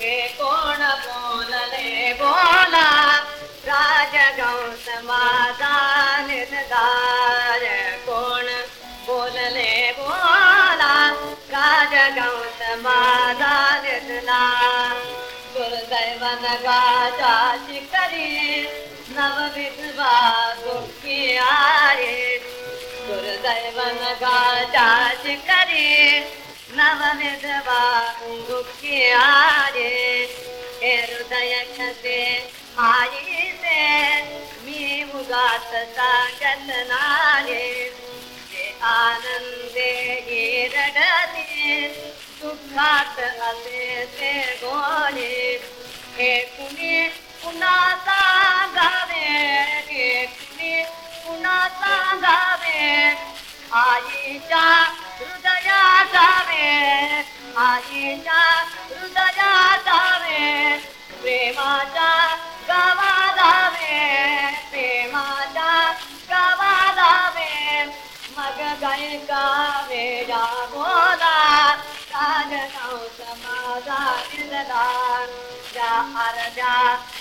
हे कोण बोलले बोला? राज समाधान दार कोण बोलले बोला? राजगाव समाधान दुर्दैवन गाजा शिकरी नवविधवा दुःखी आरे दुर्दैवन गाजा शिकरी ಮುಖ್ಯಾರೆ ಹೃದಯ ಕತೆ ಆಯಿತೆ ಮೀವುಗಾತ ಸಾಗತನಾರೆ ಆನಂದೆ ಏರಡನೆ ದುಃಖಾತ ಅದೇ ಗೋಳೆ ಹೇ ಕುಣಿ आईच्या हृदया जावे प्रेमाच्या गावा जावे प्रेमाच्या गावा जावे मग गायका वेडा बोला राजगाव समाजा दिलला त्या अर्ध्या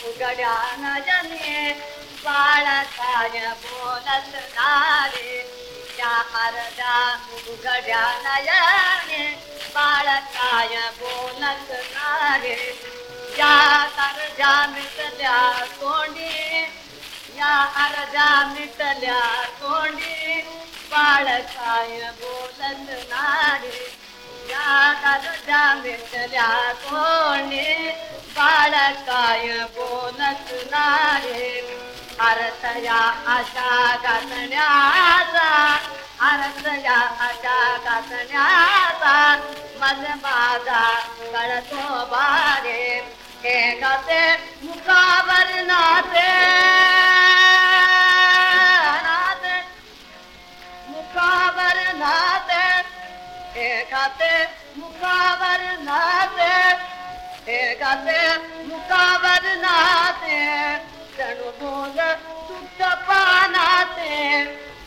उघड्या नजने बाळकाय बोलत नारे त्या अर्ध्या उघड्या नयने बाळकाय बोलत नारे. या अर्जा मिटल्या तोंडी. या अर्जा मिटल्या तोंडी. बाळकाय बोलत नारे. या अर्ध्या मिटल्या तोंडी. बाळकाय बोलत नारे. अरथया अशा गातण्याचा अरथया अशा गातण्या ಕಳಸೋಬಾರೆ ಕತೆ ಮುಖಾವರ್ಣಾತೆ ಮುಖಾವರ್ಣಾತೆ ಕತೆ ಮುಖಾವರ್ಣಾತೆ ಕತೆ ಮುಖಾವರ್ಣಾತೆ ತಣುಗೋಲ ಸುತ್ತ ಪಾನಾತೆ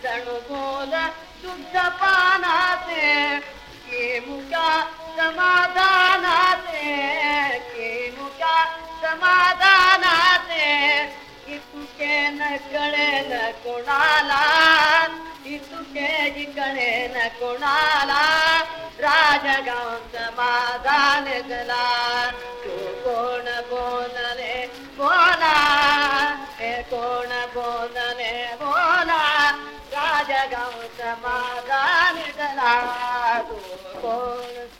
ತಣುಗೋಲ ಸುತ್ತ ಪಾ मुका समाधानाते के मुका समाधानाते की तुके न कळे न कोणाला की तुके कळे न कोणाला राजगाव समाधान गला राजगाव समाधान गला तू कोण